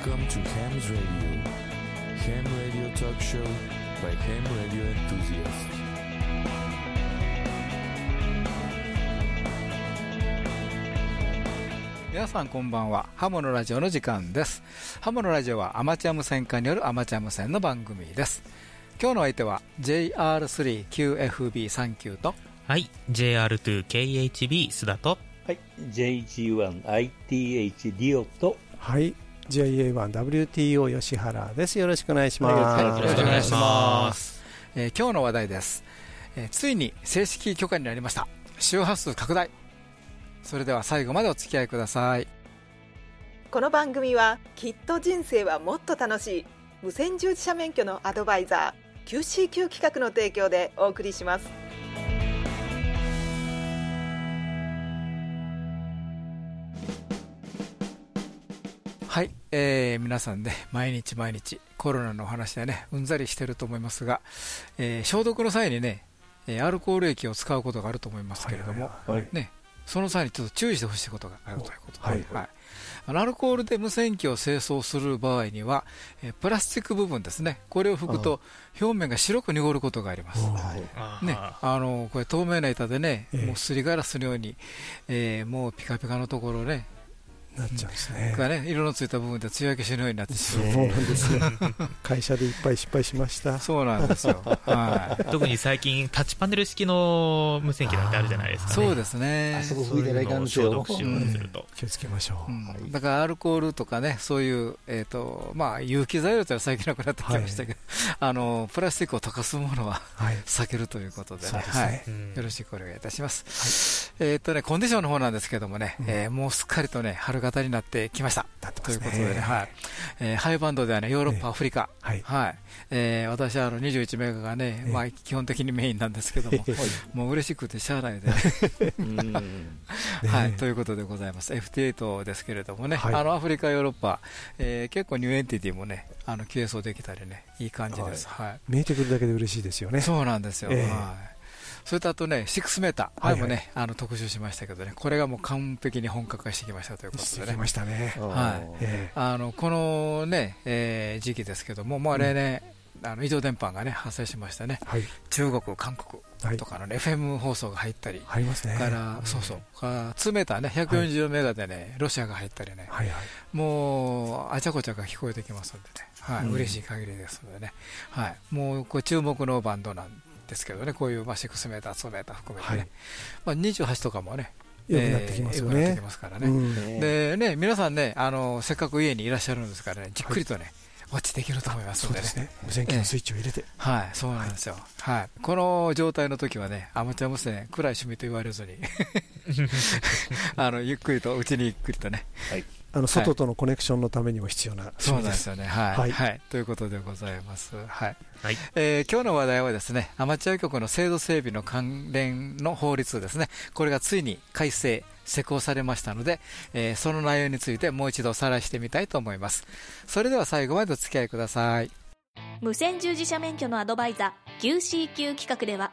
Welcome to Ham's Radio. Ham Radio Talk Show by Ham Radio Enthusiasts. 皆さんこんばんはハモのラジオの時間ですハモのラジオはアマチュア無線化によるアマチュア無線の番組です今日の相手は JR3QFB39 とはい JR2KHB 須田とはい、JG1ITH リオと、はい JA1WTO 吉原です。よろしくお願いします、はいよろしくお願いします、えー今日の話題です、えーついに正式許可になりました。周波数拡大。それでは最後までお付き合いください。この番組はきっと人生はもっと楽しい。無線従事者免許のアドバイザー QCQ 企画の提供でお送りしますはい、えー皆さんね毎日毎日コロナのお話でねうんざりしてると思いますが、えー消毒の際にねえーアルコール液を使うことがあると思いますけれども、はいね、その際にちょっと注意してほしいことがあるということで、はいアルコールで無線機を清掃する場合には、えープラスチック部分ですね、これを拭くと表面が白く濁ることがあります。はい、ね、あのこれ透明な板でね、ええ。もうすりガラスのように、えーもうピカピカのところね、なっちゃうんですね。がね色のついた部分で艶消しのようになってしそうまう。なんですよ。会社でいっぱい失敗しました。そうなんですよ。はい。特に最近タッチパネル式の無線機なんてあるじゃないですか、ね、そうですね。あ。そこ拭いてないかんですよ。そういうのを消毒しようとすると、気をつけましょう、うんだからアルコールとかね、そういう、えーとまあ、有機材料というのは最近なくなってきましたけど、あのプラスチックを溶かすものははい。避けるということで,、そうですね。はい。うん。よろしくお願いいたします。えっ、とね、コンディションの方なんですけどもね、うん。えーもうすっかりとね、春型になってきました。なってますということでね、はい。えー high band ではね、ヨーロッパ、ええアフリカ、はい。はい。えー私はあの21メガがね、ええ。まあ、基本的にメインなんですけども、もう嬉しくてしゃあないで はい、ねということでございます、FT8 ですけれどもね、はい。あのアフリカ、ヨーロッパ、えー結構 new entity もね、あの継走できたりね、いい感じで。す。はい。見えてくるだけで嬉しいですよね。そうなんですよ、ええ。はいそれとあとね、6メーター、はいはい。前もね、あの特集しましたけどね、これがもう完璧に本格化してきましたということでね。してきま。したね。はい。えあのこのね、えー時期ですけども、もう例年、あの異常電波がね発生しましてね、えはい。中国、韓国はい。とかの、ね FM 放送が入ったり、入りますね。からそうそう、から2メーターね、140メガでね、ロシアが入ったりね、はいはい。もうあちゃこちゃが聞こえてきますのでね、はい。うん。嬉しい限りですのでね、はい、もうこれ注目のバンドなんですけどね、こういう、まあ、6メーター、2メーター含めてね、はい。まあ、28とかもね、良くなってきますよね。えー良くなってきますからね。うん。でね、皆さんねあの、せっかく家にいらっしゃるんですからね、じっくりとね、ウォッチできると思いますのでね。そうですね。無線機のスイッチを入れて。はい、そうなんですよ、はい。この状態の時はね、アマチュア無線、暗い趣味と言われずに、あのゆっくりと、うちにゆっくりとね、あの外とのコネクションのためにも必要なそう趣味ですなんですよね、はい、はい。はい。ということでございます。はい。はい。えー今日の話題はですね、アマチュア局の制度整備の関連の法律ですね、これがついに改正、施行されましたので、えーその内容についてもう一度おさらいしてみたいと思います。それでは最後までお付き合いください。無線従事者免許のアドバイザー QCQ 企画では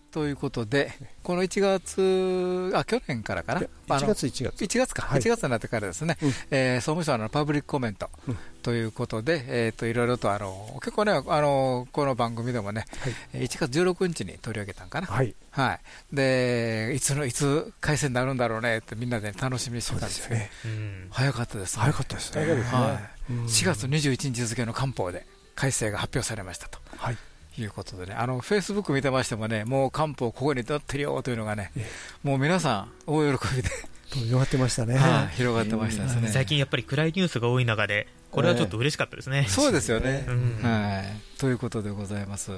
ということで、この1月、あ去年からかな、あ1の月1月。1月か、はい。1月になってからですね、うん。えー総務省のパブリックコメントうん。ということで、えー、といろいろとあの結構ねあの、この番組でもね、はい。えー1月16日に取り上げたんかな、はい。はい、でいつのいつ開催になるんだろうねってみんなで楽しみにしてたんですけど、ね。うん。早かったですね、早かったですね。はい。うん。4月21日付の官報で改正が発表されましたと。はいいうことでね、あのフェイスブック見てましてもね、もう官報ここに載ってるよというのがね、えもう皆さん、大喜びで、飛び回ってましたね。はい広がってましたですね。最近やっぱり暗いニュースが多い中で、これはちょっと嬉しかったですね。そうですよね。うんはい。ということでございます。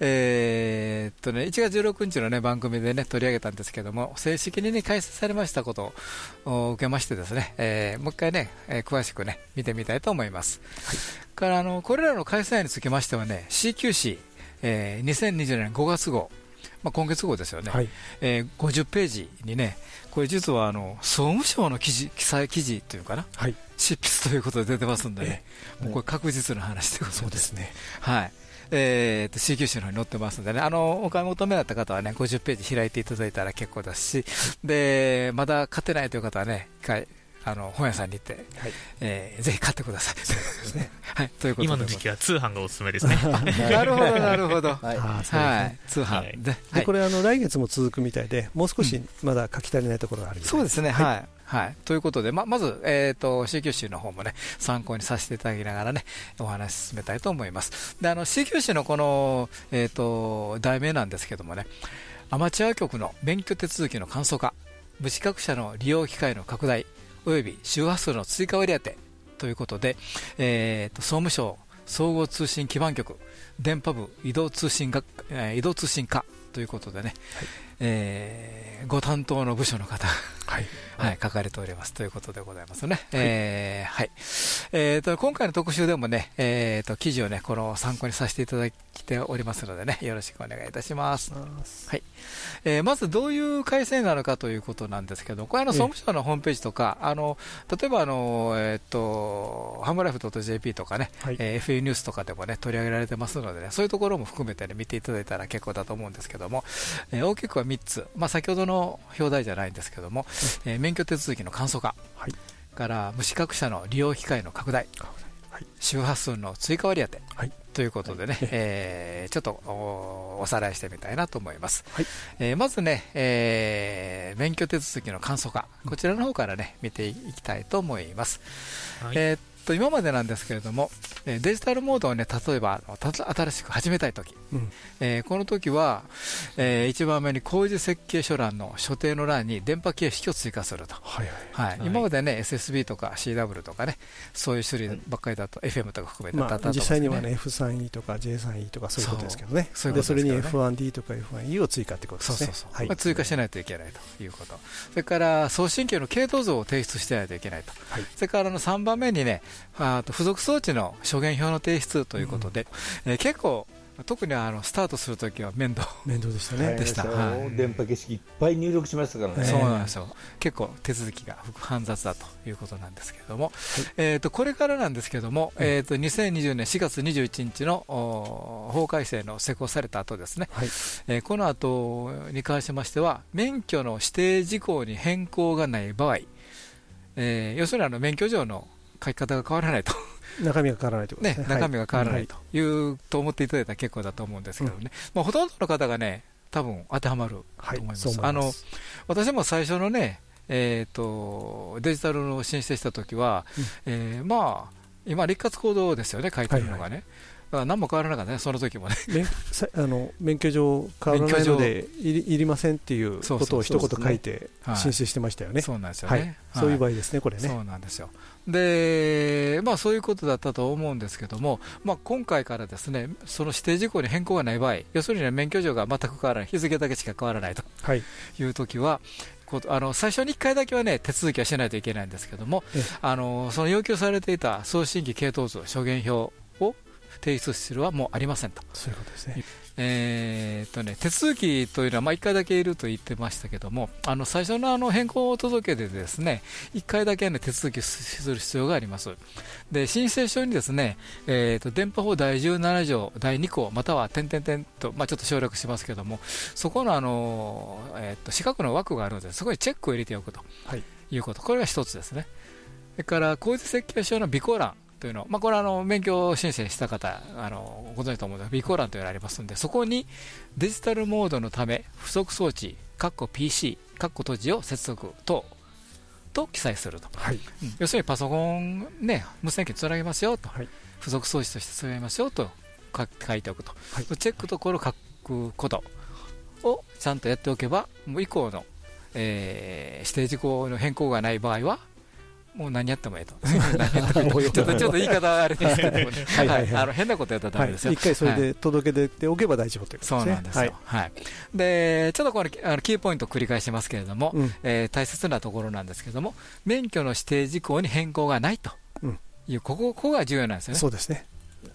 えーっとね、1月16日のね、番組でね、取り上げたんですけども、正式にね、開催されましたことを受けましてですね、えーもう一回ね、えー詳しくね、見てみたいと思います。から、あの、これらの開催につきましてはね、CQC、えー2020年5月号、まあ、今月号ですよね、はい。えー50ページにね、これ実はあの総務省の記事記載記事というかな、はい。執筆ということで出てますんでね、えもうこれ確実な話でございます。そうですね。はい。えー、と CQ 誌の方に載ってますんでね、あのお買い求めだった方はね、50ページ開いていただいたら結構ですし、でまだ買ってないという方はね、一回、あの本屋さんに行って、はいえーぜひ買ってください。はい、ということで今の時期は通販がおすすめですね。なるほど、なるほど。はいはね。い、通販で、これ、あの、来月も続くみたいで、もう少しまだ書き足りないところがあるそうですね、はいはい。はい、ということで、ままず、えー、と CQ 誌の方もね参考にさせていただきながらねお話し進めたいと思います。であの CQ 誌のこの、えー、と題名なんですけどもねアマチュア局の免許手続きの簡素化無資格者の利用機会の拡大及び周波数の追加割り当てということで、えー、と総務省総合通信基盤局電波部移動通信学、えー移動通信課ということでね、えーご担当の部署の方はい。はい、書かれておりますということでございますね。えーはい。えーと、今回の特集でもね、えーと、記事をね、この参考にさせていただいておりますのでね、よろしくお願いいたします。はい。えーまずどういう改正なのかということなんですけど、これあの、ええ総務省のホームページとか、あの、例えばあの、えっ、と、ハムライフ .jp とかね、はいえー FA ニュースとかでもね、取り上げられてますのでね、そういうところも含めてね、見ていただいたら結構だと思うんですけども、えー大きくは3つ、まあ、先ほどの表題じゃないんですけども、えー免許手続きの簡素化、はい。から無資格者の利用機会の拡大、はい。周波数の追加割り当て、はい。ということでね、はい。えーちょっとおおさらいしてみたいなと思います。はい。えーまずね、えー免許手続きの簡素化、こちらの方からね、見ていきたいと思います。はい。えーっと今までなんですけれども、えーデジタルモードをね、例えば新しく始めたいとき、うん。えーこの時は、えー一番目に工事設計書欄の所定の欄に電波形式を追加すると。はいはい。はい。はい。今までね、SSB とか CW とかね、そういう種類ばっかりだと、FM とか含めてまあ、実際にはね、F3E とか J3E とかそういうことですけどね。そで、それにですけど F1D とか F1E を追加ってことですね。そうそうそう、はい。まあ、追加しないといけないということ、それから送信機の系統像を提出してないといけないと、はい。それからあの3番目にね、あと付属装置の諸言表の提出ということで、えー結構、特にあのスタートするときは面倒、面倒でしたね。でした。はい。電波景色いっぱい入力しましたからね。そうなんですよ、結構手続きが煩雑だということなんですけれども、えー、とこれからなんですけれども、えー、と2020年4月21日のお法改正の施行された後ですね、はい。えーこの後に関しましては、免許の指定事項に変更がない場合、えー要するにあの免許状の書き方が変わらないと、中身が変わらないということねね。中身が変わらないと。という、と思っていただいたら結構だと思うんですけどね、まあ、ほとんどの方がね、多分当てはまるはいと思います。そう思いあのます。私も最初のね、えー、とデジタルの申請したときは、えーまあ、今、立活行動ですよね、書いてるのがね。だから何も変わらなかったね、その時もね。あの免許証変わらないのでいりいりませんっていうことを一言書いてはい申請してましたよね。そうなんですよはいね。そういう場合合ですね、これね。そうなんですよ。で、まあそういうことだったと思うんですけども、まあ今回からですね、その指定事項に変更がない場合、要するに、ね、免許証が全く変わらない、日付だけしか変わらないとはい。いうときは、こうあの最初に1回だけはね、手続きはしないといけないんですけどもええ、あのその要求されていた送信機系統図、諸言表を提出するはもうありませんと。そういうことですね。えーっとね、手続きというのは、まあ、1回だけいると言ってましたけども、あの最初のあの変更届でですね、1回だけ、ね、手続きする必要があります。で申請書にですね、えーっと電波法第17条第2項、または点々点と、まあ、ちょっと省略しますけども、そこのあの、えーっと四角の枠があるので、そこにチェックを入れておくとはいいうこと、これが一つですね。それから工事設計書の備考欄というの、まあ、これはあの免許申請した方あのご存知と思うので備考欄というのがありますのでそこにデジタルモードのため付属装置括弧 PC 括弧閉じを接続等と記載すると、はい。うん。要するにパソコン、ね、無線機つなげますよと、はい。付属装置としてつなげますよと書書いておくと、はい。チェックところを書くことをちゃんとやっておけばもう以降の、えー指定事項の変更がない場合は、もう何やってもええと、ちょっとちょっと言い方はあれですけどもね、はい。あの変なことやったらダはいメですよ。一回それはいで届け出ておけば大丈夫ということそうですね。なんです。よ、はい。でちょっとこのあのキーポイントを繰り返しますけれども、うん。えー大切なところなんですけれども、免許の指定事項に変更がないとうん。いう、ここここが重要なんですよね。そうですね。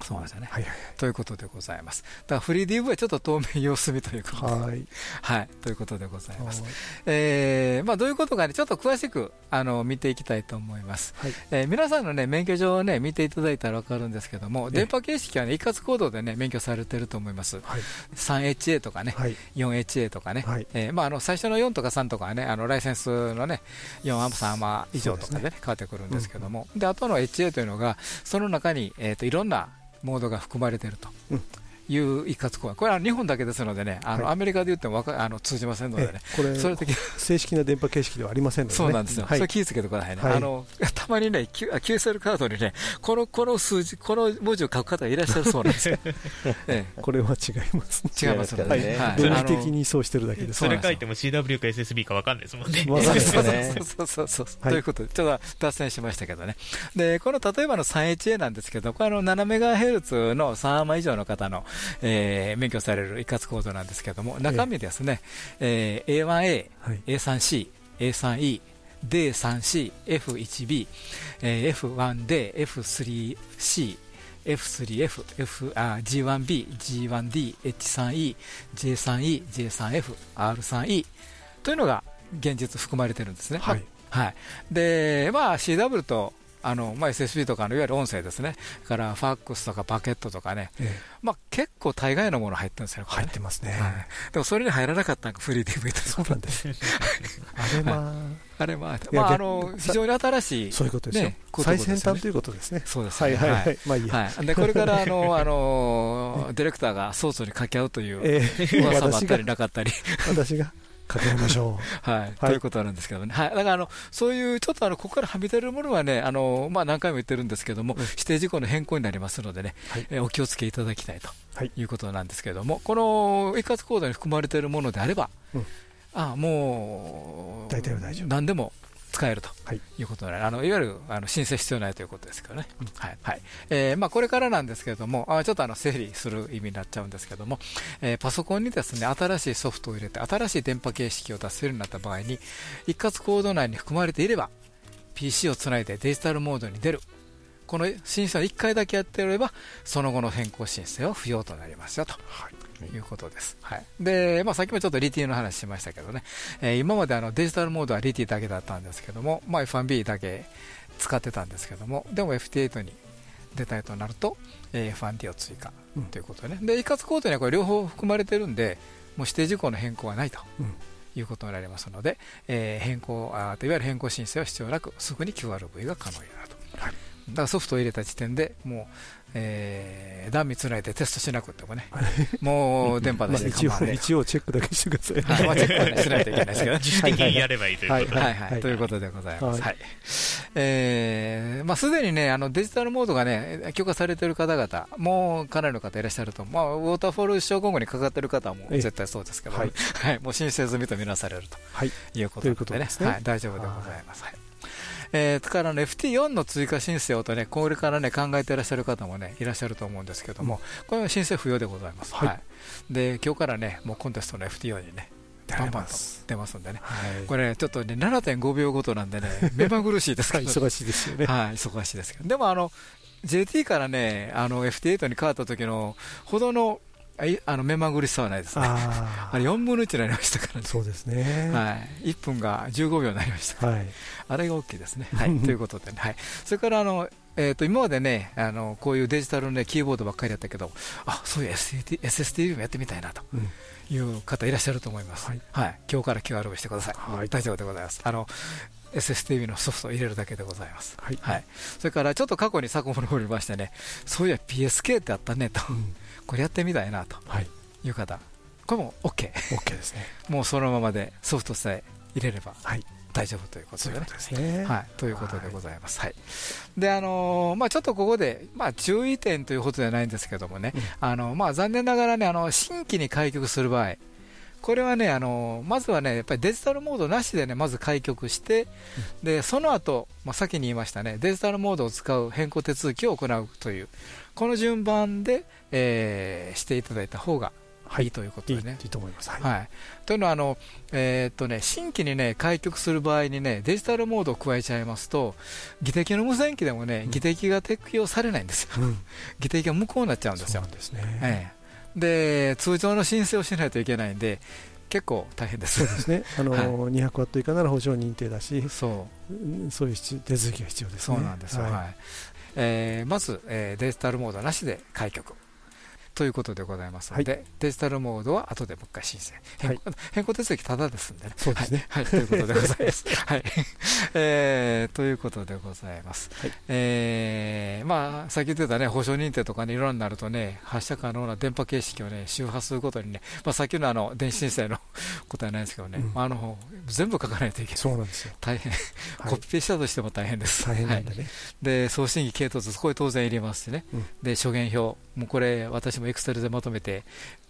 そうなんですよね。はいはいということでございます。だからフリー DV はちょっと当面様子見ということで、はい。はい、ということでございます。はいえーまあ、どういうことかね、ちょっと詳しくあの見ていきたいと思います。はいえー皆さんの、ね、免許証を、ね、見ていただいたら分かるんですけども、ええ電波形式は、ね、一括行動で、ね、免許されてると思います。はい 3HA とかね、はい 4HA とかね、はいえーまあ、あの最初の4とか3とかはね、あのライセンスのね、4アンプ3アマ以上とかで、ね変わってくるんですけども、で後の HA というのが、その中に、えー、といろんなモードが含まれていると。うんいう一括公演、これは日本だけですのでね、あのはい。アメリカで言ってもわかあの通じませんのでね、えこれそれ正式な電波形式ではありませんのでね。そうなんですよ、はい。それ気をつけてくださいね、はい。あの たまにね、QSL カードにねこの、この数字、この文字を書く方がいらっしゃるそうなんですよ。え これは違います。え、違いますので、はい。はい。論理的にそうしてるだけです。それ書いても CW か SSB か分かんないですもんね。わかんないですそうねそう。そうそう、はい。ということで、ちょっと脱線しましたけどね、でこの例えばの 3HA なんですけど、これあの7メガヘルツの3アマ以上の方の、えー免許される一括コードなんですけども、中身ですね、えー A1A、はい。A3C、A3E、D3C、F1B、えー F1D、F3C、F3F、F、あ G1B、G1D、H3E、J3E、J3F、R3E というのが現実含まれてるんですね。はい。はい、で、まあ、CW とあの、まあ、SSB とかのいわゆる音声ですね、からファックスとかパケットとかね、ええ。まあ、結構大概のもの入ってるんですよ、ね。入ってますね。はい、でもそれに入らなかったのがフリー DV です。そうなんです。あれは、あれまあ、やまあ、の非常に新しい、そういうことですよね。最先端ということですね。そうですね。はいはいはい。まあいいや。はい、でこれからあの あのディレクターがソースに掛け合うというええ。噂もあったり、なかったり、私が？掛けましょ はい。ということなんですけどね、はい、だからあのそういうちょっとあのここからはみ出るものはね、あのまあ、何回も言ってるんですけども、指定事項の変更になりますのでね、はい。えお気をつけいただきたいとはい。いうことなんですけれども、この一括コードに含まれているものであれば、うん。あもう大体は大丈夫。何でも使えるとはい。いうことで、あのいわゆるあの申請必要ないということですからね、はい。はい。えーまあ、これからなんですけれども、あちょっとあの整理する意味になっちゃうんですけども、えーパソコンにですね新しいソフトを入れて、新しい電波形式を出せるようになった場合に、一括コード内に含まれていれば、PC をつないでデジタルモードに出る。この申請を1回だけやっておれば、その後の変更申請は不要となりますよと。いうことです。はい。で、まあ、さっきもちょっとリティの話しましたけどね、えー今まであのデジタルモードはリティだけだったんですけども、まあ、F1B だけ使ってたんですけども、でも FT8 に出たいとなると、えー F1D を追加うんということでね。で、一括コードにはこれ両方含まれてるんで、もう指定事項の変更はないと。うんいうことになりますので、えー変更あいわゆる変更申請は必要なく、すぐに QRV が可能になると。だからソフトを入れた時点でもう、えー、断密つないでテストしなくてもね、もう電波う。まあ一応出して構わない。一応チェックだけしてください。はいまあチェックはねしないといけないですけどね。自主的にやればいいということで。はいははいい、ということでございます。はいはい。えーまあ、すでにね、あの、デジタルモードがね、許可されている方々、もうかなりの方いらっしゃると、まあ、ウォーターフォール症候群にかかっている方もええ絶対そうですけど、ははいい、もう申請済みとみなされるとはい。いうことでね、ですねはい、大丈夫でございます。はい。えー、だからね、FT4 の追加申請をとね、これからね、考えていらっしゃる方もね、いらっしゃると思うんですけども、これは申請不要でございます。はいはい。で、今日からね、もうコンテストの FT4 にね、バンバンと出ますんでね。はい。これ、ちょっとね、7.5秒ごとなんでね、目まぐるしいですから、忙しいですよね。はい、忙しいですけど、でもあの JT からね、あの FT8 に変わった時のほどのあの目まぐるしさはないですね。あ あれ4分の1になりましたからあ、ね。そうですね。はい、1分が15秒になりましたから、はい。あれが大きいですね。はい、ということで、ね、はい、それからあの、えー、と今までねあの、こういうデジタルの、ね、キーボードばっかりだったけど、あそういう SSD, もやってみたいなとうんいう方いらっしゃると思います。はいはい、今日から QR してください。はい大丈夫でございます。あの SSTV のソフトを入れるだけでございます。はいはい、それからちょっと過去に遡りましてね、そういや PSK ってあったねと、うんこれやってみたいなとはい。いう方、これも OK、OK ですね。もうそのままでソフトさえ入れればはい。大丈夫ということでね。はい、ということでございます。はい。で、あのーまあ、ちょっとここで、まあ、注意点ということではないんですけどもね、うんあのまあ、残念ながらね、あの新規に開局する場合、これはねあの、まずはね、やっぱりデジタルモードなしでね、まず開局して、でその後、まあ先に言いましたね、デジタルモードを使う変更手続きを行うという、この順番で、えーしていただいた方がいいということでね。いいと思います。はい。はい、というのはあの、えーっとね、新規に、ね、開局する場合に、ね、デジタルモードを加えちゃいますと、技的の無線機でも、ね、技的が適用されないんですよ、うん 技的が無効になっちゃうんですよそうですね。ええで通常の申請をしないといけないんで、結構大変です。そうですね。あの、はい200ワット以下なら保証認定だし、そううんそういう必手続きが必要ですそね。うなんですよ、はいはえーまず、えーデジタルモードなしで開局ということでございますので、デジタルモードは後でもう一回申請、変更変更手続きただですんでね。そうですね。はい、はい。ということでございます。はい。えーということでございます。はい。えーまあ、先言ってたね、保証認定とかね、いろいろになるとね、発射可能な電波形式をね、周波数ごとにね、まあ、さっきのあの電子申請の ことはないんですけどね、うん。あの全部書かないといけない。そうなんですよ。大変、はい。コピペしたとしても大変です。大変なんはい。でね。で送信機系統図、これ当然いりますしね、うん。で諸言表、もうこれ、私もエクセルでまとめて、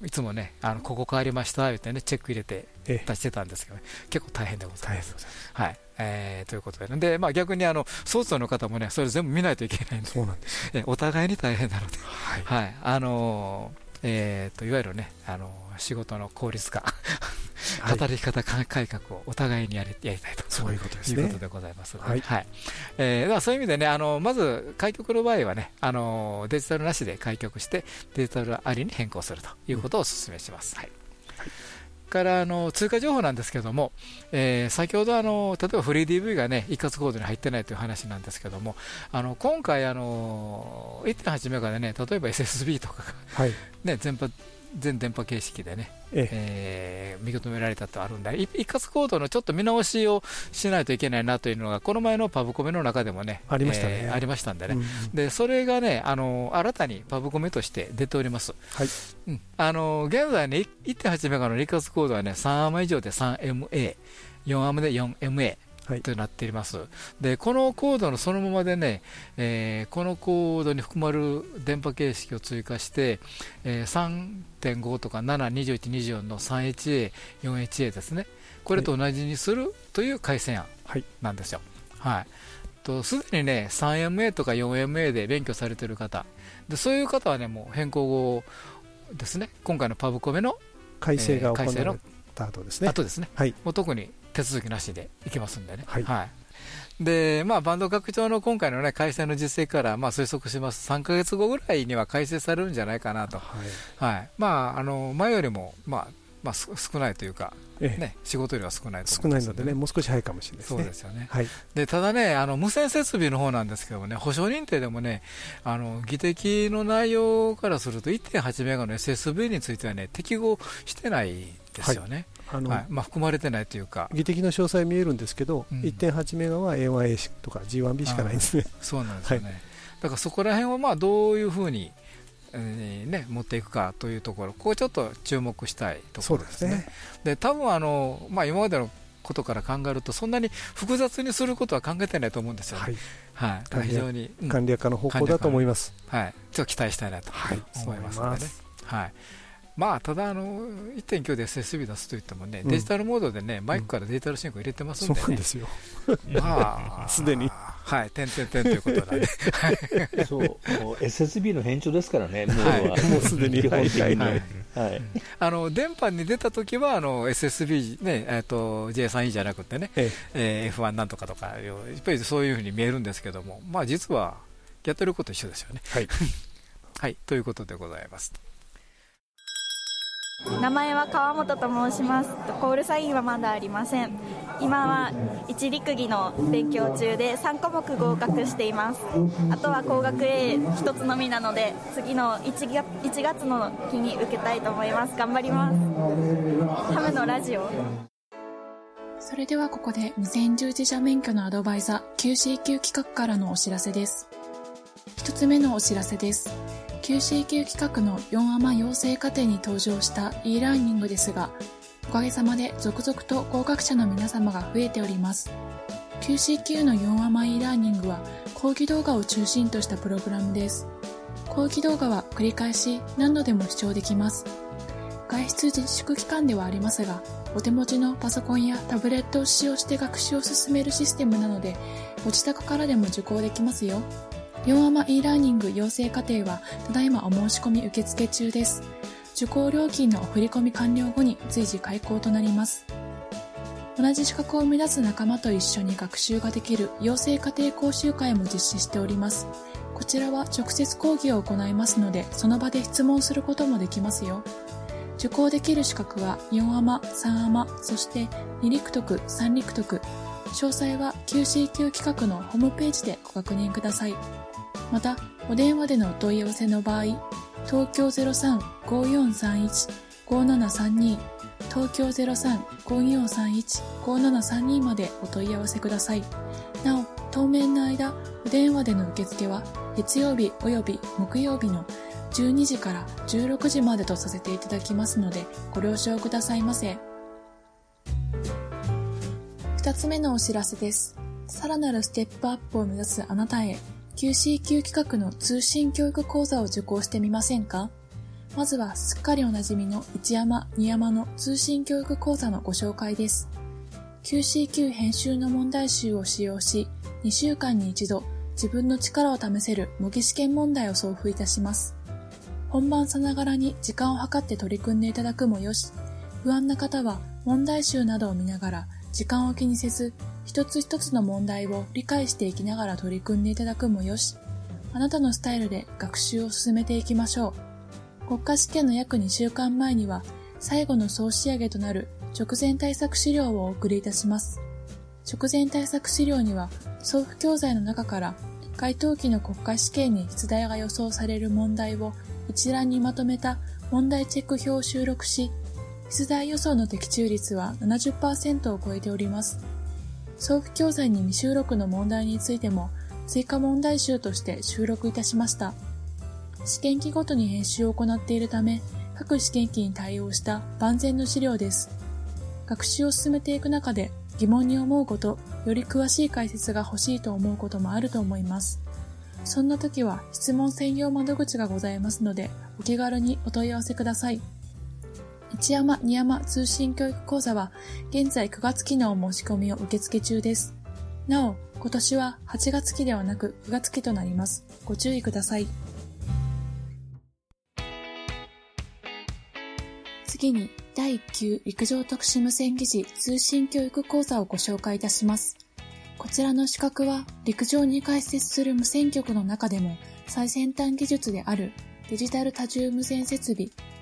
いつもね、あのここ変わりました言ってね、チェック入れてええ。出してたんですけど、結構大変でございます。はい。えーということで、でまあ、逆にあの総長の方もね、それ全部見ないといけないんで、そうなんです。えお互いに大変なので、はい。はい。あのーえーといわゆるね、あの仕事の効率化、はい働き方改革をお互いにやりやりたいと。そういうことですねいうこと。でございますはいはいえーそういう意味でね、あのまず開局の場合はね、あのデジタルなしで開局して、デジタルありに変更するということをお勧めします。はいからあの追加情報なんですけども、えー先ほどあの、例えばフリー DV が、ね、一括コードに入ってないという話なんですけども、あの今回あの、1.8メガで、ね、例えば SSB とかが、はい。ね、全波全電波形式でね、ええ。えー認められたとあるんで、い一括コードのちょっと見直しをしないといけないなというのが、この前のパブコメの中でもね、ありましたねえーありましたんでね、うんでそれがねあの、新たにパブコメとして出ております。はいうんあの現在ね、い1.8メガの一括コードはね、3アマ以上で 3MA、4アマで 4MA。はいとなっていますでこのコードのそのままでね、えーこのコードに含まれる電波形式を追加して、えー3.5とか7、21、24の 3HA、4HA ですね、これと同じにするという改正案はい。なんですよ。はいとすでにね 3MA とか 4MA で勉強されている方でそういう方はねもう変更後ですね今回のパブコメの改正が行われた後ですね。後ですね、はい。もう特に手続きなしでいけますんでね。はいでまあ、バンド拡張の今回の、ね、改正の実績からまあ推測します、3か月後ぐらいには改正されるんじゃないかなと、はい。はいまあ、あの前よりも、まあまあ、す少ないというか、ええ。ね、仕事よりは少ないと少思ないのでね、もう少し早いかもしれないですね。そうですよね。はい。でただね、あの無線設備の方なんですけどもね、保証認定でもね、あの技的の内容からすると、1.8メガの SSV についてはね、適合してないですよね、あの、はいまあ、含まれてないというか、技的の詳細見えるんですけど、うん1.8メガは A1A とか G1B しかないんですね。そうなんですよね、だからそこら辺をまあどういうふうに、えーね、持っていくかというところ、ここちょっと注目したいところですね。で多分あの、まあ、今までのことから考えると、そんなに複雑にすることは考えてないと思うんですよね。はい。はい、非常に、うん簡略化の方向だと思います。はい、ちょっと期待したいなとはい思いますのでね。はいまあ、ただあの、1.9で SSB 出すといってもね、うんデジタルモードでね、マイクからデジタル進行入れてますんでねそうなんで、すよ。まあ、すでに。はい、点々点ということなんで、そう、SSB の変調ですからね、は。もうすでに基本的に。はい。あの電波に出たときはあの SSB、ねえー、と J3E じゃなくてね、ええー F1 なんとかとかやっぱりそういうふうに見えるんですけども、まあ、実はやってること一緒ですよね。はい、はい、ということでございます。名前は川本と申します。コールサインはまだありません。今は一陸技の勉強中で3科目合格しています。あとは工学 A 一つのみなので次の 1, 月1月の日に受けたいと思います。頑張ります。ハムのラジオ。それではここで無線従事者免許のアドバイザー QCQ 企画からのお知らせです。一つ目のお知らせです。QCQ 企画の4アマ養成課程に登場した e ラーニングですが、おかげさまで続々と合格者の皆様が増えております。QCQ の4アマ e ラーニングは講義動画を中心としたプログラムです。講義動画は繰り返し何度でも視聴できます。外出自粛期間ではありますが、お手持ちのパソコンやタブレットを使用して学習を進めるシステムなので、ご自宅からでも受講できますよ。4アマ e ラーニング養成課程は、ただいまお申し込み受付中です。受講料金のお振込完了後に随時開講となります。同じ資格を目指す仲間と一緒に学習ができる養成家庭講習会も実施しております。こちらは直接講義を行いますので、その場で質問することもできますよ。受講できる資格は4アマ、3アマ、そして2陸徳、3陸徳。詳細は QCQ 企画のホームページでご確認ください。また、お電話でのお問い合わせの場合、東京03-5431-5732東京03-5431-5732までお問い合わせください。なお、当面の間、お電話での受付は月曜日及び木曜日の12時から16時までとさせていただきますので、ご了承くださいませ。二つ目のお知らせです。さらなるステップアップを目指すあなたへ、QCQ 企画の通信教育講座を受講してみませんか？まずはすっかりおなじみの一山二山の通信教育講座のご紹介です。QCQ 編集の問題集を使用し、2週間に一度自分の力を試せる模擬試験問題を送付いたします。本番さながらに時間を計って取り組んでいただくもよし、不安な方は問題集などを見ながら時間を気にせず、一つ一つの問題を理解していきながら取り組んでいただくもよし、あなたのスタイルで学習を進めていきましょう。国家試験の約2週間前には、最後の総仕上げとなる直前対策資料をお送りいたします。直前対策資料には、送付教材の中から、該当期の国家試験に出題が予想される問題を一覧にまとめた問題チェック表を収録し、出題予想の的中率は70%を超えております。送付教材に未収録の問題についても追加問題集として収録いたしました。試験期ごとに編集を行っているため、各試験期に対応した万全の資料です。学習を進めていく中で疑問に思うこと、より詳しい解説が欲しいと思うこともあると思います。そんな時は質問専用窓口がございますので、お気軽にお問い合わせください。一山二山通信教育講座は現在9月期の申し込みを受付中です。なお、今年は8月期ではなく9月期となります。ご注意ください。次に第1級陸上特殊無線技師通信教育講座をご紹介いたします。こちらの資格は陸上に開設する無線局の中でも最先端技術であるデジタル多重無線設備、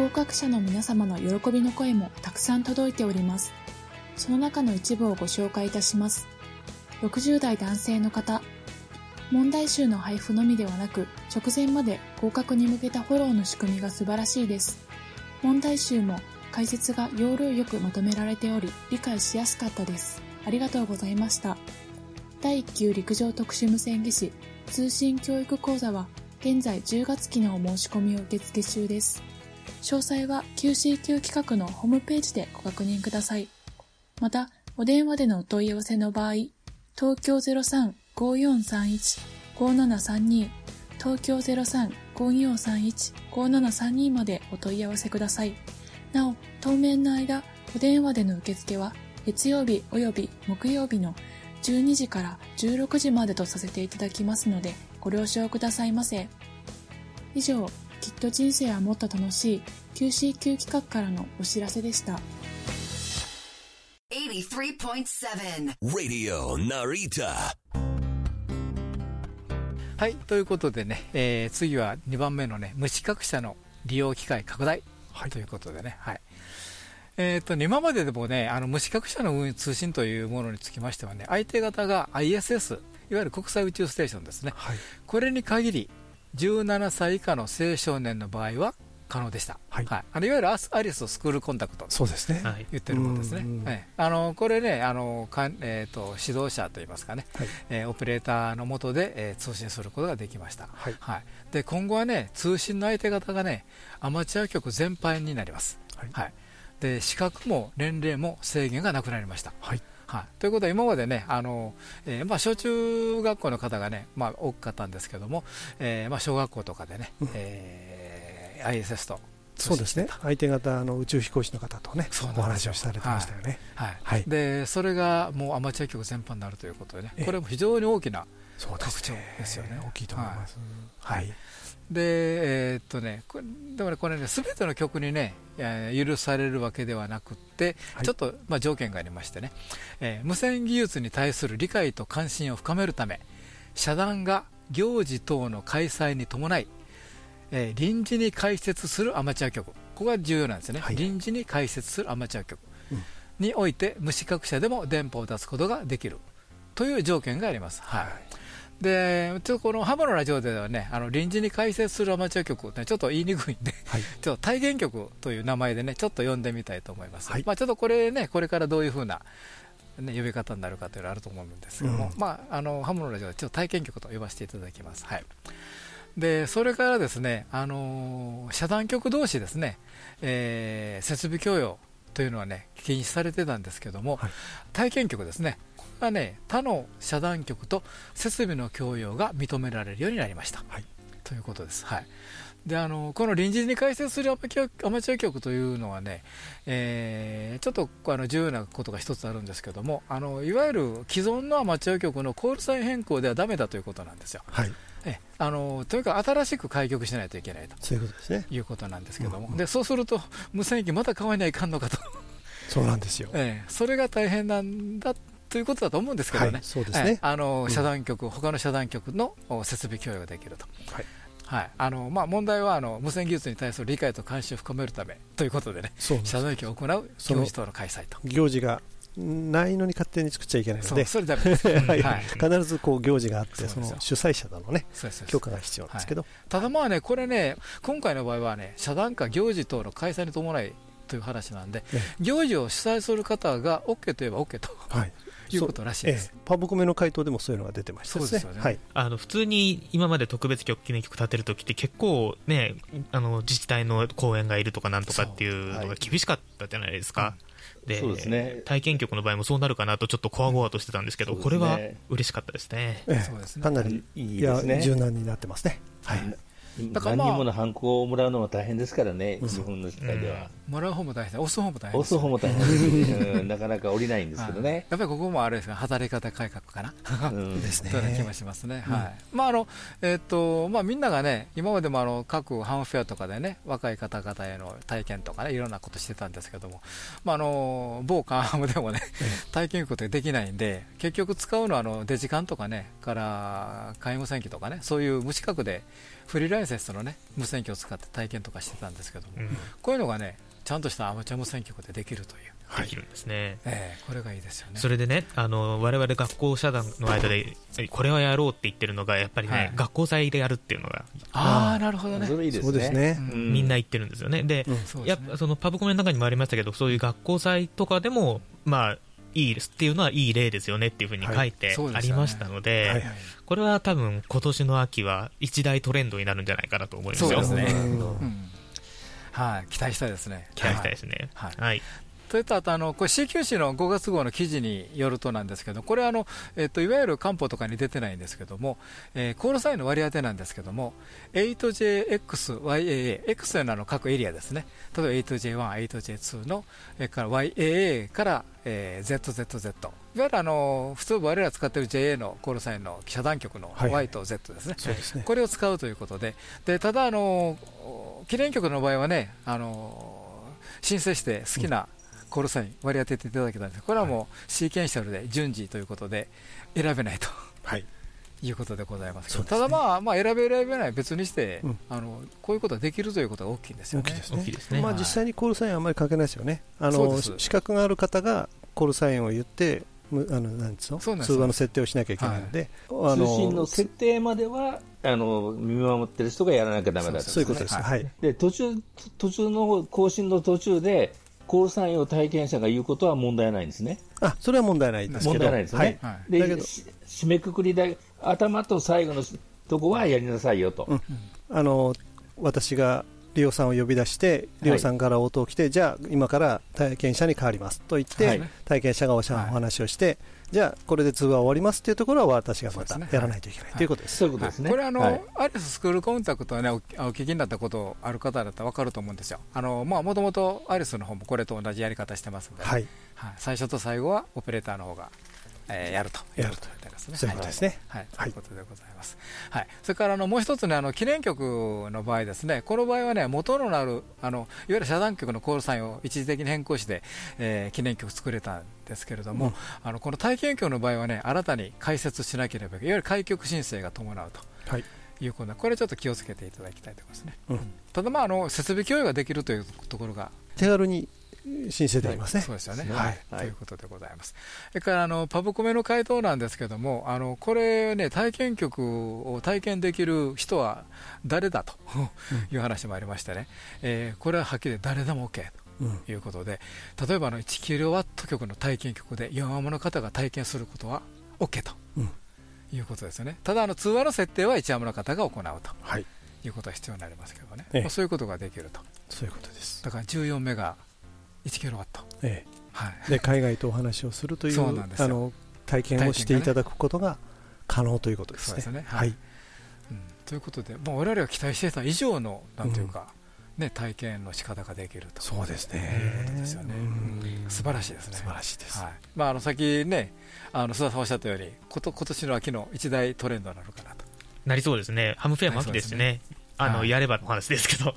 合格者の皆様の喜びの声もたくさん届いております。その中の一部をご紹介いたします。60代男性の方、問題集の配布のみではなく、直前まで合格に向けたフォローの仕組みが素晴らしいです。問題集も解説が要領よくまとめられており、理解しやすかったです。ありがとうございました。第1級陸上特殊無線技師通信教育講座は、現在10月期のお申し込みを受付中です。詳細は QCQ 企画のホームページでご確認ください。また、お電話でのお問い合わせの場合、東京03-5431-5732東京03-5431-5732までお問い合わせください。なお、当面の間、お電話での受付は月曜日及び木曜日の12時から16時までとさせていただきますので、ご了承くださいませ。以上、きっと人生はもっと楽しい QCQ 企画からのお知らせでした。83.7 Radio Narita. はい、ということでね、えー次は2番目のね、無資格者の利用機会拡大、ということでね、はい。えっ、と、今まででもね、あの、無資格者の運通信というものにつきましてはね、相手方が ISS、いわゆる国際宇宙ステーションですね。これに限り、17歳以下の青少年の場合は、可能でした、はい。あのいわゆるアスアリススクールコンタクト。そうですね。はい。言ってるものですね。うん。うん、ええあのこれね、あのかんえー、と指導者といいますかね、はい。えーオペレーターの下で、えー通信することができました、はい。で今後はね、通信の相手方がね、アマチュア局全般になります、はい。で資格も年齢も制限がなくなりました。はいはい、ということは今までね、あのえーまあ、小中学校の方がね、まあ、多かったんですけども、えーまあ、小学校とかでね、えー ISS とそうですね。相手方の宇宙飛行士の方とねお話をされてましたよね。はいはいでそれがもうアマチュア局全般になるということでねええ、これも非常に大きな特徴ですよね。大きいと思います。はいはい。で、えーっとね、これでもね、これね、すべての曲にね、えー許されるわけではなくって、はい。ちょっと、まあ、条件がありましてね、えー無線技術に対する理解と関心を深めるため、社団が行事等の開催に伴い、えー臨時に開設するアマチュア局、ここが重要なんですね、はい。臨時に開設するアマチュア局うん。において、無資格者でも電波を出すことができるという条件があります。はいでちょっとこのハムのラジオではね、あの臨時に開設するアマチュア局ってちょっと言いにくいんで、はい。ちょっと体現局という名前でね、ちょっと呼んでみたいと思います。はいまあちょっとこれね、これからどういうふうな、ね、呼び方になるかというのはあると思うんですけども、うんまああのハムのラジオでちょっと体験局と呼ばせていただきます。はい。でそれからですね、あのー遮断局同士ですね、えー設備供与というのはね禁止されてたんですけども、はい体験局ですね、これはね他の遮断局と設備の供与が認められるようになりました。はいということです。はい。であのこの臨時に開設するアマチュア局というのはね、えーちょっとあの重要なことが一つあるんですけどもあのいわゆる既存のアマチュア局のコールサイン変更ではだめだということなんですよ。はい。えあのとにかく新しく開局しないといけないとそういうことですね。いうことなんですけども、うんうんでそうすると無線機また買わないかんのかと、そうなんですよ。ええそれが大変なんだということだと思うんですけどね、はいそうですね。ええあのうん。遮断局、他の遮断局のお設備供与ができると。はい。はい。あのまあ、問題はあの無線技術に対する理解と関心を深めるためということでね、そうなんです。遮断局を行う行事等の開催と。行事がないのに勝手に作っちゃいけないので、それダメです、はい。はい。必ずこう行事があって、その主催者のね、許可が必要なんですけど、ただまあね、これね、今回の場合はね、遮断か行事等の開催に伴いという話なんで、え行事を主催する方が OK といえば OK と。はい、いうことらしいです。ええ。パブコメの回答でもそういうのが出てましたそうですよね。はい、あの普通に今まで特別局記念局立てるときって結構ねあの自治体の公園がいるとかなんとかっていうのが厳しかったじゃないですか。でそうですね。体験局の場合もそうなるかなとちょっとこわごわとしてたんですけど、ね。これは嬉しかったですね。ええ。そうですね。かなりい。いね。柔軟になってますね。はい、だからまあ何人ものハンコをもらうのは大変ですからね、日本の世界では。もらう方も大変、押す方も大変押す方も大変です、うんなかなか降りないんですけどね。やっぱりここもあれですか、働き方改革かな。うんですねという気もしますね。はい。まああのえっ、とまあみんながね、今までもあの各ハンフェアとかでね、若い方々への体験とかね、いろんなことしてたんですけども、まああの某カンハムでもね、体験ことできないんで、結局使うのはあのデジカンとかね、から介護線機とかね、そういう無資格でフリーライセンスのね無線機を使って体験とかしてたんですけども、うんこういうのがね、ちゃんとしたアマチュア無線局でできるという、できるんですね。ええこれがいいですよね。それでね、あの我々学校社団の間で、これはやろうって言ってるのが、やっぱりね、はい学校祭でやるっていうのが、ああ、なるほどね。それいいですね。そうですね。うんみんな言ってるんですよね。で、うんやっぱそのパブコメの中にもありましたけど、そういう学校祭とかでも、まあ、いいですっていうのはいい例ですよねっていうふうに書いてありましたので、はいはいこれは多分今年の秋は一大トレンドになるんじゃないかなと思いますよ。そうですね。はい、期待したいですね。期待したいですね。はいはい。それとあとあのこれ CQC の5月号の記事によるとなんですけど、これあの、えっといわゆる官報とかに出てないんですけども、えーコールサインの割り当てなんですけども、8JXYAA、X というのは各エリアですね、例えば 8J1、8J2 の、えーから YAA から、えー ZZZ、いわゆるあの普通、我々が使っている JA のコールサインの遮断局の Y と Z ですね。ね。これを使うということで、でただあの、記念局の場合はね、あの申請して好きなコールサイン割り当てていただけたんです。これはもうシーケンシャルで順次ということで選べないとはい。いうことでございますね。ただまあ、まあ、選べ選べない別にして、うん。あのこういうことができるということが大きいんですよね。大きいですね。大きいですね。まあ実際にコールサインはあんまり関係ないですよね。あの資格がある方がコールサインを言ってむあのなんつうの？そうなんです通話の設定をしなきゃいけないので、あ通信の設定まではあの見守ってる人がやらなきゃダメだと、そういうことです、はい。で途中途中の更新の途中でコールサインを体験者が言うことは問題ないんですね。あそれは問題ないですけど、問題ないですね。はい、で締めくくりで頭と最後のとこはやりなさいよと。あの私がリオさんを呼び出して、リオさんから応答来て、じゃあ今から体験者に変わりますと言って、はい体験者がおしゃお話をして、じゃあこれで通話終わりますっていうところは私がまたやらないといけないということです。そういうことですね。これあの、はい。アリススクールコンタクトはねおお聞きになったことある方だったら分かると思うんですよ。あのまあもともとアリスの方もこれと同じやり方してますんでね、はい、はい。最初と最後はオペレーターの方が、えーやると。やることですね。そういうことですね。はい、とはい。いうことでございます。はい、それからあのもう一つね、あの記念曲の場合ですね、この場合はね、元のなるあのいわゆる遮断曲のコールサインを一時的に変更して、えー記念曲作れたんですけれども、あのこの体験曲の場合はね、新たに解説しなければいわゆる開曲申請が伴うと。はい。いうことでこれちょっと気をつけていただきたいと思いますね。うん。ただまああの設備共有ができるというところが。手軽に申請できますね。そうですよね。はい。ということでございます。それからあのパブコメの回答なんですけども、あのこれね体験曲を体験できる人は誰だという話もありましてね、えーこれははっきり誰でも OK うん。ということで、例えばあの1キロワット曲の体験曲で4話の方が体験することは OK と。うん。いうことですよね。ただあの通話の設定は1話の方が行うとはい、いうことは必要になりますけどね、ええ。まあそういうことができると。そういうことです。だから14メガ1キロワット、えはい、え、で海外とお話をするというそうなんですよ。あの体験をしていただくことが可能ということですね。そうですね。ははい。い、うん。ということで、もう我々が期待していた以上の、なんていうか、ね、体験の仕方ができると。そうですいうねことですよね、うん。素晴らしいですね。素晴らしいです。はい。まあ、あの先ね、あの須田さんおっしゃったように、こと今年の秋の一大トレンドになるかなと、なりそうですね。ハムフェアも秋ですしね。あの、はい。やればの話ですけど。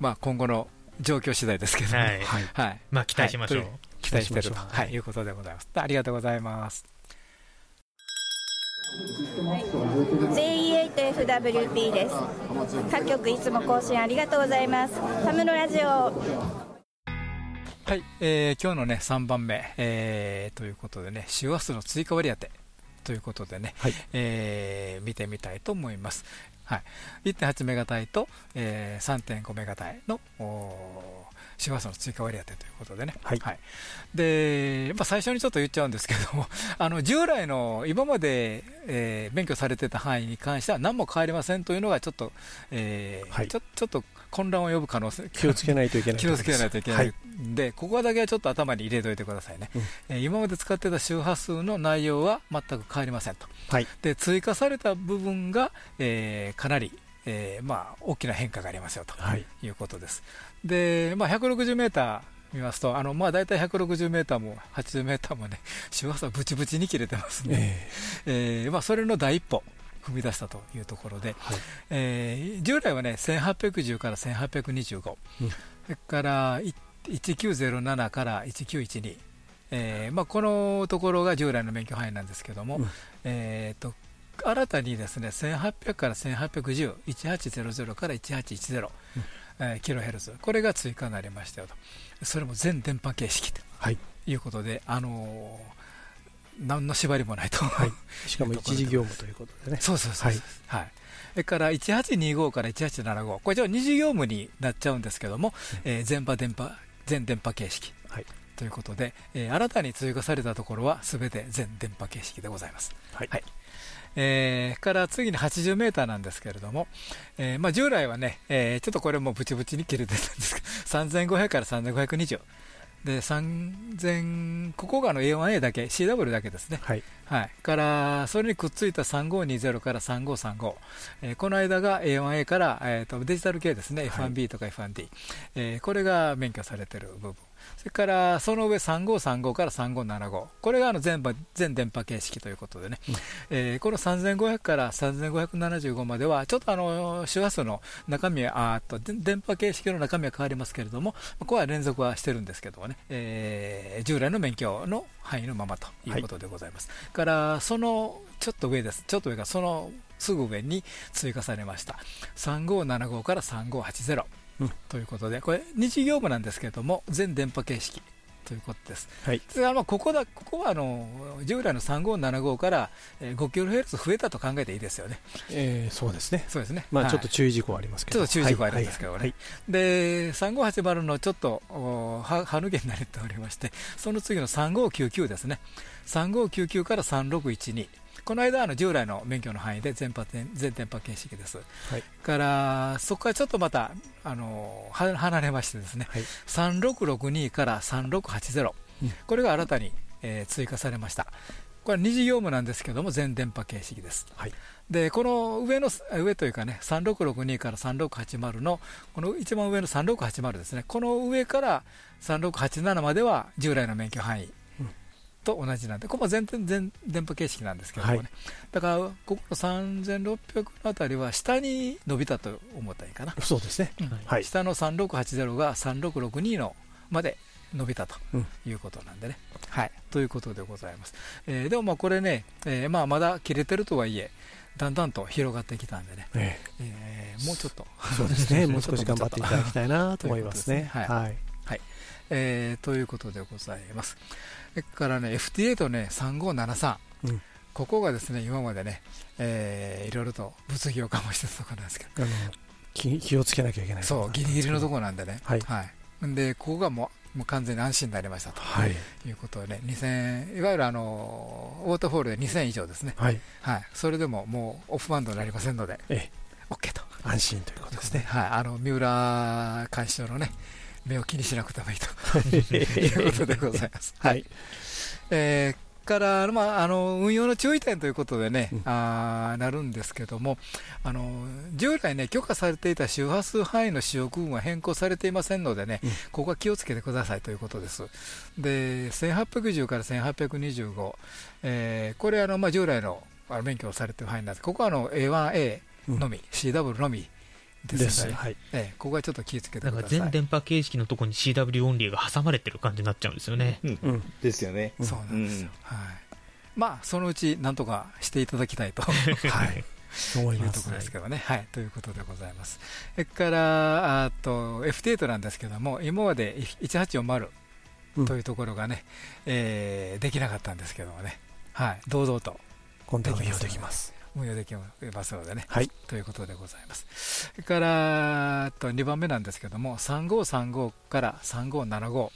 まあ、今後の状況次第ですけども、はい。はい。まあ期待しましょう。期待していると、はい、いうことでございます。ありがとうございます。JE8FWP です。各局いつも更新ありがとうございます。タムロラジオ。はい、えー今日のね、3番目、えーということでね、周波数の追加割り当て。ということでね、はい。えー見てみたいと思います。はい、1.8メガ帯と、えー3.5メガ帯の周波数の追加割り当てということでね、はい。でまあ、最初にちょっと言っちゃうんですけども、あの従来の今まで、えー勉強されてた範囲に関しては何も変わりませんというのがちょっと、えーはい。ちょちょっと混乱を呼ぶ可能性気をつけないといけない気をつけないといけない。はんで、ここだけはちょっと頭に入れておいてくださいね、うん。えー今まで使ってた周波数の内容は全く変わりませんと、はい。で追加された部分が、えーかなり、えーまあ、大きな変化がありますよとはい。いうことです。で、まあ、160メーター見ますと、あのまあ、大体160メーターも80メーターもね、周波数はブチブチに切れてますね、え。えーまあ、それの第一歩、踏み出したというところで、はい。えー従来はね、1810から1825、うん。それからい1907から1912、えーまあ、このところが従来の免許範囲なんですけども、うん。えーと新たにですね1800から1810、1800から1810、えーキロヘルツ、これが追加になりましたよと、それも全電波形式とはい。いうことで、あのー何の縛りもないと、はい、しかも一時業務ということでね。そうそうそうはい。それから1825から1875、これじゃあ二次業務になっちゃうんですけども、えー全波電波、全電波形式。はい。ということで、えー新たに追加されたところはすべて全電波形式でございます。はい。えーから次に80メーターなんですけれども、えーまあ、従来はね、えーちょっとこれもブチブチに切れてたんですけど、3500から3520。で、3000、ここがあの A1A だけ、CW だけですね。はいはい。から、それにくっついた3520から3535。えーこの間が A1A から、えーとデジタル系ですね。F1B とか F1D。えーこれが免許されている部分。それから、その上3535から3575。これがあの全波全電波形式ということでね。えーこの3500から3575までは、ちょっとあの、周波数の中身は、あと、で電波形式の中身は変わりますけれども、ここは連続はしてるんですけどもね、えー従来の免許の範囲のままということでございます。から、そのちょっと上です。ちょっと上がそのすぐ上に追加されました。3575から3580。うんということで、これ、二次業務なんですけれども、全電波形式ということです。はい。あここだここはあの従来の3575からえー 5kHz 増えたと考えていいですよね。えーそうですね。そうですね。まあ、はいちょっと注意事項はありますけど。ちょっと注意事項あるんですけどね。はいで、3580のちょっとおは歯抜けになれておりまして、その次の3599ですね。3599から3612。この間、あの従来の免許の範囲で全波全全電波形式です。はいから、そこからちょっとまた、あのは離れましてですね、はい3662から3680。うんこれが新たに、えー追加されました。これは二次業務なんですけども、全電波形式です。はいでこの上の上というかね3662から3680のこの一番上の3680ですねこの上から3687までは従来の免許範囲うんと同じなんでここは全然全電波形式なんですけどもね、はいだからここの3600のあたりは下に伸びたと思ったらいいかな、そうですね。うんはい下の3680が3662のまで伸びたとうんいうことなんでね。はい、ということでございます。えーでもまあこれね、えーまあ、まだ切れてるとはいえ、だんだんと広がってきたんでね、ええーもうちょっと、えそうですね。もう少し頑張っていただきたいなと思いますね。ということですねはい。えーということでございます。それからね、FTA とね、3573、うん。ここがですね、今までね、えーいろいろと物議を醸してたところなんですけど、気気をつけなきゃいけないそう、ギリギリのところなんでね、はい。んで、ここがもうもう完全に安心になりましたと。はい。いうことでね、2000いわゆるあのウォーターフォールで2000以上ですね、はい。はい、それでももうオフバンドになりませんので、え OK と、安心ということですね。はい、あの三浦監視長のね、目を気にしなくてもいいと いうことでございます。はい。えーから、まあ、あの運用の注意点ということでね、うんあーなるんですけども、あの従来ね、許可されていた周波数範囲の使用区分は変更されていませんのでね、うんここは気をつけてくださいということです。で、1810から1825、えーこれあの、まあ、従来のあの免許をされている範囲なんですここはあの A1A のみ、CW のみですので、はい。えーここはちょっと気をつけてください。全電波形式のとこに CW オンリーが挟まれてる感じになっちゃうんですよね。うんうん。ですよね。そうなんですよ。はい。まあ、そのうちなんとかしていただきたいと。はい。思いますいうとこ。ろですけどね。はい。ということでございます。それから、あと、F8 なんですけども、今まで1840うんというところがね、えーできなかったんですけどもね。はい。堂々と今度は運用できます。運用できますのでね。はい。ということでございます。それから、あと2番目なんですけども、3535から3575。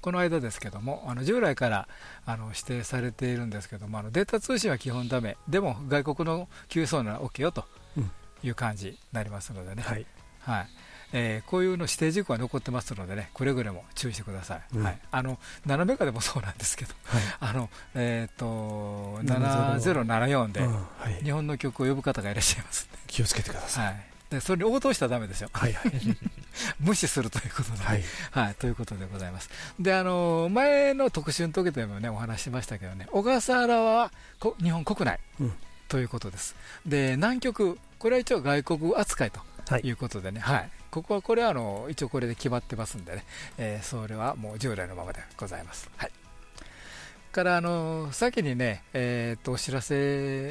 この間ですけども、あの従来からあの指定されているんですけども、あのデータ通信は基本ダメ、でも外国の QSO なら OK よとうんいう感じになりますのでね、はい。はいえーこういうの指定事項が残ってますのでね、くれぐれも注意してください。うんはい、あの7メガでもそうなんですけど、はい。あのえっ、と70 7074で。日本の曲を呼ぶ方がいらっしゃいます。気をつけてください。はい、でそれに応答したらダメですよ。はい。はい。無視するということで、はい。はい、ということでございます。で、あの前の特集の時でもね、お話ししましたけどね、小笠原はこ日本国内うんということです。で、南極、これは一応外国扱いとはいいうことでね、はい、ここはこれはあの一応これで決まってますんでね、えーそれはもう従来のままでございます。はい。からあの先にね、えー、とお知らせ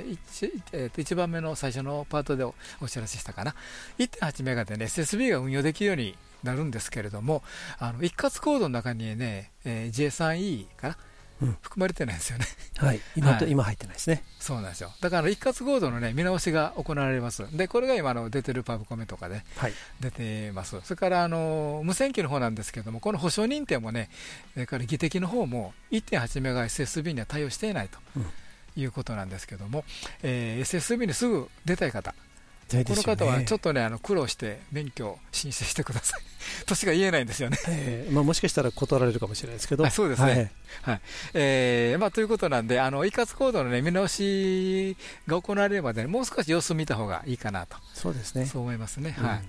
1,、えー、と1番目の最初のパートでお知らせしたかな、1.8メガでね、SSB が運用できるようになるんですけれども、あの一括コードの中にね、えー J3E かな、含まれてないんですよね。はい。今と、はい今入ってないですね。そうなんですよ。だから一括コードのね、見直しが行われます。で、これが今の出てるパブコメとかではい。出てます。それから、あの、無線機の方なんですけども、この保証認定もね、それから技的の方も1.8メガ SSB には対応していないとうんいうことなんですけども、えー SSB にすぐ出たい方、この大ですよね方はちょっとね、あの苦労して免許を申請してください。年が言えないんですよね。えーまあ、もしかしたら断られるかもしれないですけど、あそうですねはいはいえーまあ、ということなんで、あの一括コードの、ね、見直しが行われれば、ね、もう少し様子を見た方がいいかなと、そうですね。そう思いますね。うんはい、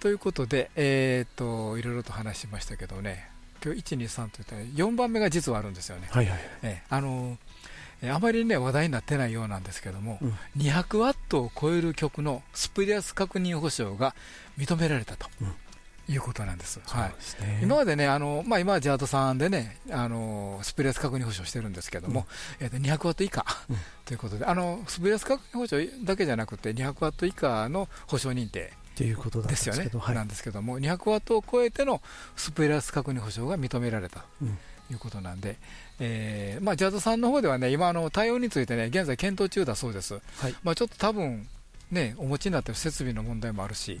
ということで、えー、といろいろと話しましたけどね、今日1、2、3といったら4番目が実はあるんですよね。はいはい。えーあのえーあまり、ね、話題になってないようなんですけども、うん。200ワットを超える曲のスプリアス確認保証が認められたと、うん。いうことなんです。ですね。今までね、あのまあ、今はジャードさんでね、あのスプレース確認保証してるんですけども、えーと200ワット以下、うん。ということで、あのスプレース確認保証だけじゃなくて、200ワット以下の保証認定っていうことでよねですすけど、、はい。なんですけども、200ワットを超えてのスプレース確認保証が認められたうん。ということなんで、えーまあ、JAD さんの方ではね、今、あの対応についてね、現在検討中だそうです。まあ、ちょっと多分ね、お持ちになっている設備の問題もあるし、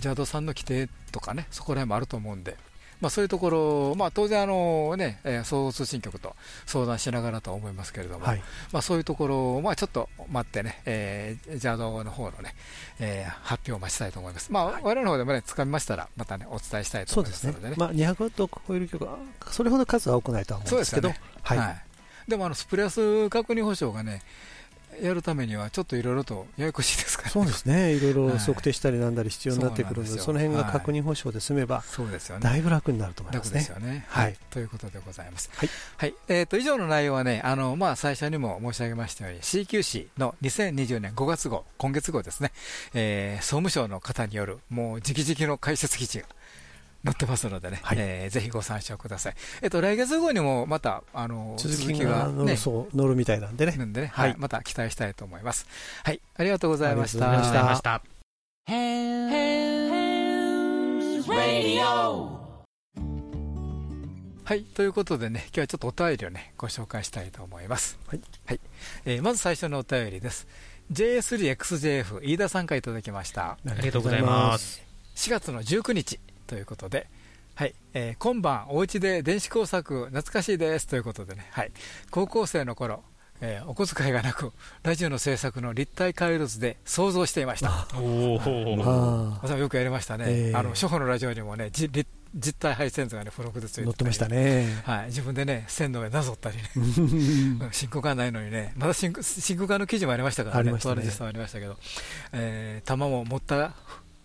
JAD さんの規定とかね、そこら辺もあると思うんで、まあ、そういうところ、まあ、当然あの、ねえー、総合通信局と相談しながらと思いますけれども、はいまあ、そういうところを、まあ、ちょっと待ってね、えー、JAD の方のね、えー発表を待ちたいと思います。まあ、我々の方でもね、掴みましたら、またね、お伝えしたいと思いますのでね。まあ、200ワットを超える曲はそれほど数は多くないとは思うんですけど。はいでもあのスプレアス確認保証がね、やるためにはちょっといろいろとややこしいですから、そうですね、いろいろはい測定したりなんだり必要になってくるので、そうなんですよその辺がはい確認保証で済めば、そうですよね。だいぶ楽になると思いますね。楽ですよね。ははいい。ということでございます。はい。はい。えっ、と、以上の内容はね、あの、まあ、最初にも申し上げましたように、CQC の2020年5月号、今月号ですね、えー総務省の方による、もう、直々の解説記事が載ってますのでね、えーぜひご参照ください。えっ、と、来月号にもまた、あの、続きがね、そう乗るみたいなんでね。でね、ははいい、また期待したいと思います。はい。ありがとうございました。ありがとうございましたはい、ということでね、今日はちょっとお便りをね、ご紹介したいと思います。はい。えーまず最初のお便りです。JS3XJF 飯田さんからいただきました。ありがとうございます。4月の19日ということで、はい、えー今晩お家で電子工作懐かしいですということでね、はい、高校生の頃、えーお小遣いがなくラジオの制作の立体回路図で想像していました。おー。あ私もよくやりましたね、えー。あの初歩のラジオにもね、じ立実体配線図がね、付録でついて乗ってましたね。ね。はい、自分でね、線の上なぞったりね、うん。真空管ないのにね、まだ真空真空管の記事もありましたからね、ありましたね。とある実際もありましたけど、えー、弾も持った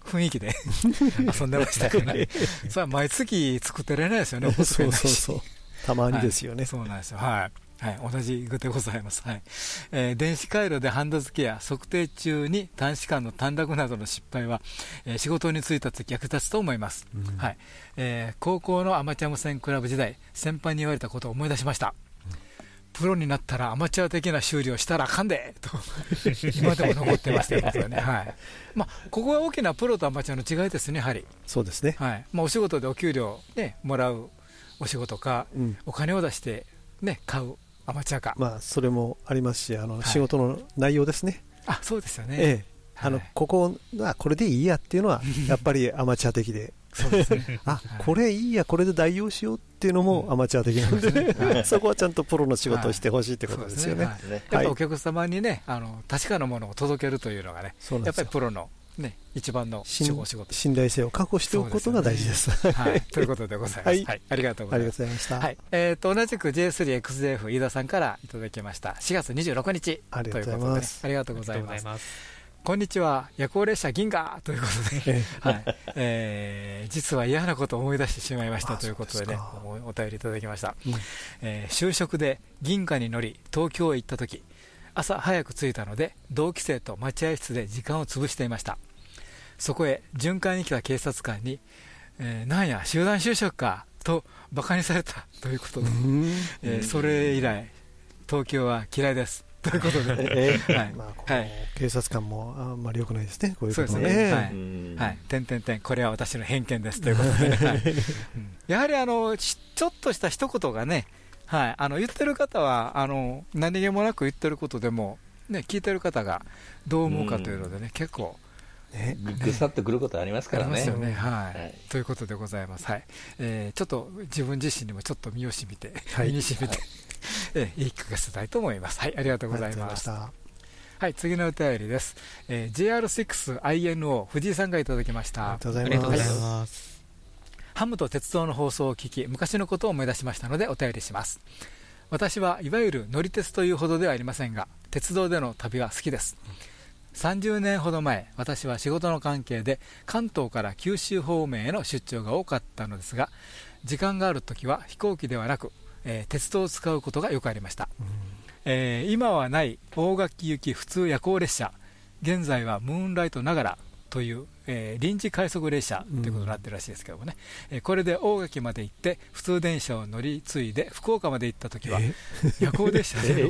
雰囲気で 遊んでましたよね。それは毎月作ってられないですよね、そうそうそう。たまにですよね。そうなんですよ。はい。はい、同じ具でございます。はい。えー電子回路でハンダ付けや測定中に短時間の短絡などの失敗は、えー仕事に就いたと役立つと思います。はい。えー高校のアマチュア無線クラブ時代、先輩に言われたことを思い出しました。プロになったらアマチュア的な修理をしたらあかんでと今でも残ってますということでね、はい。まあ、ここが大きなプロとアマチュアの違いですね、やはり、そうですね。はい。まあ、お仕事でお給料、ね、もらうお仕事か、うん。お金を出して、ね、買うアマチュアか、まあ、それもありますし、あの、はい。仕事の内容ですね。あそうですよね、ええ。あのはい、ここ、あこれでいいやっていうのは、やっぱりアマチュア的で。そうですね。あ、これいいや、これで代用しようっていうのもアマチュア的なんで、そこはちゃんとプロの仕事をしてほしいってことですよね。はい。やっぱお客様にね、あの確かなものを届けるというのがね、やっぱりプロの、ね、一番の仕事信頼性を確保しておくことが大事です。はい、ということでございます。ははい。い、ありがとうございます。ありがとうございました。はい、えー、と同じく J3XJF 飯田さんからいただきました。4月26日。ありがとうございうことでね。ありがとうございます。こんにちは、夜行列車銀河。ということで、えはい。えー実は嫌なことを思い出してしまいました。あということでね。おお便りいただきました、うん。えー就職で銀河に乗り東京へ行った時朝早く着いたので同期生と待合室で時間を潰していました。そこへ巡回に来た警察官に、えーなんや集団就職か。とバカにされた。ということで、えーそれ以来東京は嫌いですということで、はいまあこはい警察官もあんまり良くないですね、こういうそうですことね。ね。はい。点点点。これは私の偏見です。ということで、やはりあの、ちちょっとした一言がね、はい。あの、言ってる方は、あの、何気もなく言ってることでも、ね、聞いてる方がどう思うかというのでね、結構、ねぐさっとくることありますあからね。りますよね。はい。はいということでございます。はい。えーちょっと自分自身にもちょっと身をしみて、はい身にしみて、えー言い聞かせたいと思います。はい。ありがとうございます。ありがとうございまはい、次のお便りです。えー JR6INO 藤井さんがいただきました。ありがとうございます。ハムと鉄道の放送を聞き、昔のことを思い出しましたのでお便りします。私はいわゆる乗り鉄というほどではありませんが、鉄道での旅は好きです。30年ほど前、私は仕事の関係で関東から九州方面への出張が多かったのですが、時間があるときは飛行機ではなく、えー鉄道を使うことがよくありました。えー今はない大垣行き普通夜行列車、現在はムーンライトながらという、えー臨時快速列車ということになってるらしいですけどもね、えーこれで大垣まで行って、普通電車を乗り継いで、福岡まで行ったときは、夜行列車で。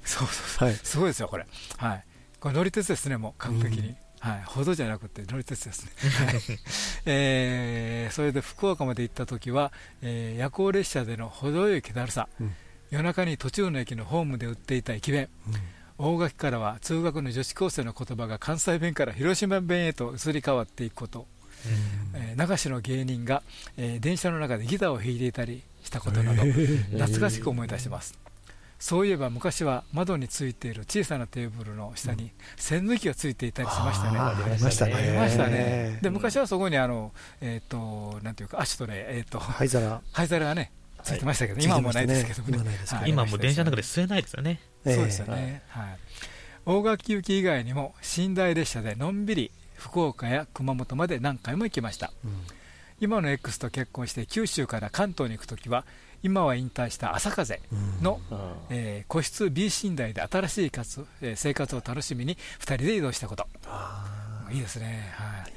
そうそうそう、はい。すごいですよ、これ、はい、これ乗り鉄ですね、もう完璧に。はい、ほどじゃなくて乗り鉄ですね、えーそれで福岡まで行った時は、えー夜行列車での程よい気だるさ、うん。夜中に途中の駅のホームで売っていた駅弁、大垣からは通学の女子高生の言葉が関西弁から広島弁へと移り変わっていくこと、えー流しの芸人が、えー電車の中でギターを弾いていたりしたことなど、懐かしく思い出します。そういえば昔は窓についている小さなテーブルの下に栓抜きがついていたりしましたね。ありましたね。ありましたね。で昔はそこにあのえっ、となんていうか足とねえっ、と灰皿。灰皿がねついてましたけど、はい今はもうないですけどもね。今もう電車の中で吸えないですよね。ええそうですよね、はい、大垣行き以外にも寝台列車でのんびり福岡や熊本まで何回も行きました、今の X と結婚して九州から関東に行くときは今は引退した朝風の、えー個室 B 寝台で新しい活、えー生活を楽しみに2人で移動したこと。いいですね。はい。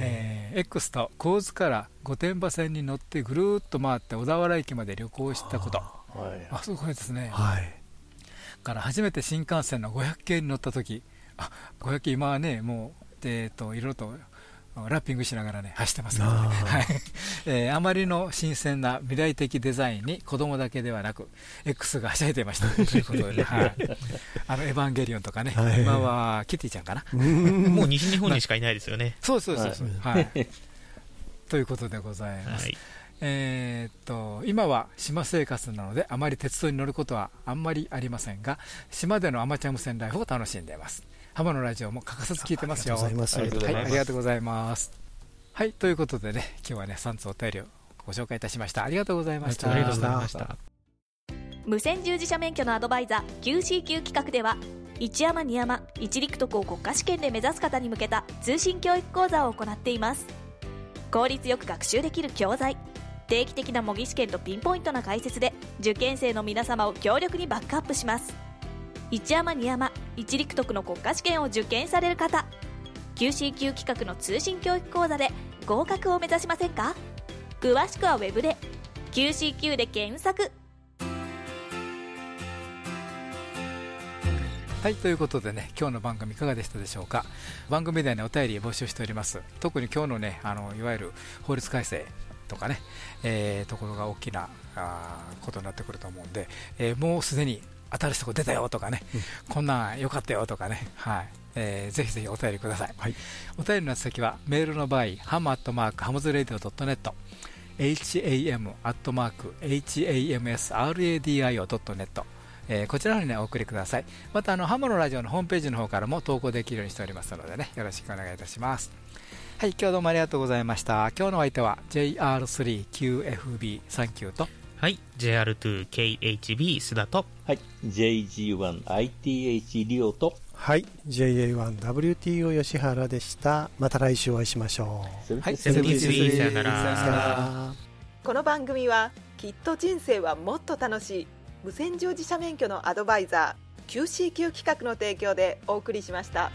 えー X と神津から御殿場線に乗ってぐるーっと回って小田原駅まで旅行したこと。あすごい。ですね、はい。から初めて新幹線の500系に乗った時。あ500系今はねもうえー、といろいろとラッピングしながらね走ってますけどね、はい。えーあまりの新鮮な未来的デザインに子供だけではなく X がはしゃいでいました。ということでね、はい、あのエヴァンゲリオンとかね、はい。今はキティちゃんかな、もう西日本にしかいないですよね。そうそうそうそう、はい。ということでございます。はい。えーっと今は島生活なのであまり鉄道に乗ることはあんまりありませんが島でのアマチュア無線ライフを楽しんでいます浜のラジオも欠かさず聞いてますよ。ありがとうございます。はい。ありがとうございます。はい。ということでね今日はね3つお便りをご紹介いたしました。ありがとうございました。ありがとうございました。無線従事者免許のアドバイザー QCQ 企画では一山二山一陸徳を国家試験で目指す方に向けた通信教育講座を行っています。効率よく学習できる教材定期的な模擬試験とピンポイントな解説で受験生の皆様を強力にバックアップします一山二山一陸徳の国家試験を受験される方。QCQ 企画の通信教育講座で合格を目指しませんか？詳しくはウェブで。QCQ で検索。はいということでね今日の番組いかがでしたでしょうか？番組ではねお便り募集しております。特に今日のねあのいわゆる法律改正とかね、えーところが大きなあことになってくると思うんで、えーもうすでに新しいとこ出たよとかね、こんなん良かったよとかね、はい。えーぜひぜひお便りください、お便りの先はメールの場合ハムアットマークハムズレディオ .net ham アットマーク hamsradio.net えーこちらに、ね、お送りください。またあのハムのラジオのホームページの方からも投稿できるようにしておりますのでねよろしくお願いいたします。はい今日どうもありがとうございました。今日のお相手は JR3QFB サンキューとはい、JR2KHB 須田と、はい、JG1ITH リオと、はい。JA1WTO 吉原でした。また来週お会いしましょう。はい。セブンティースリーさよなら。さよなら。この番組はきっと人生はもっと楽しい。無線乗自社免許のアドバイザー QCQ 企画の提供でお送りしました。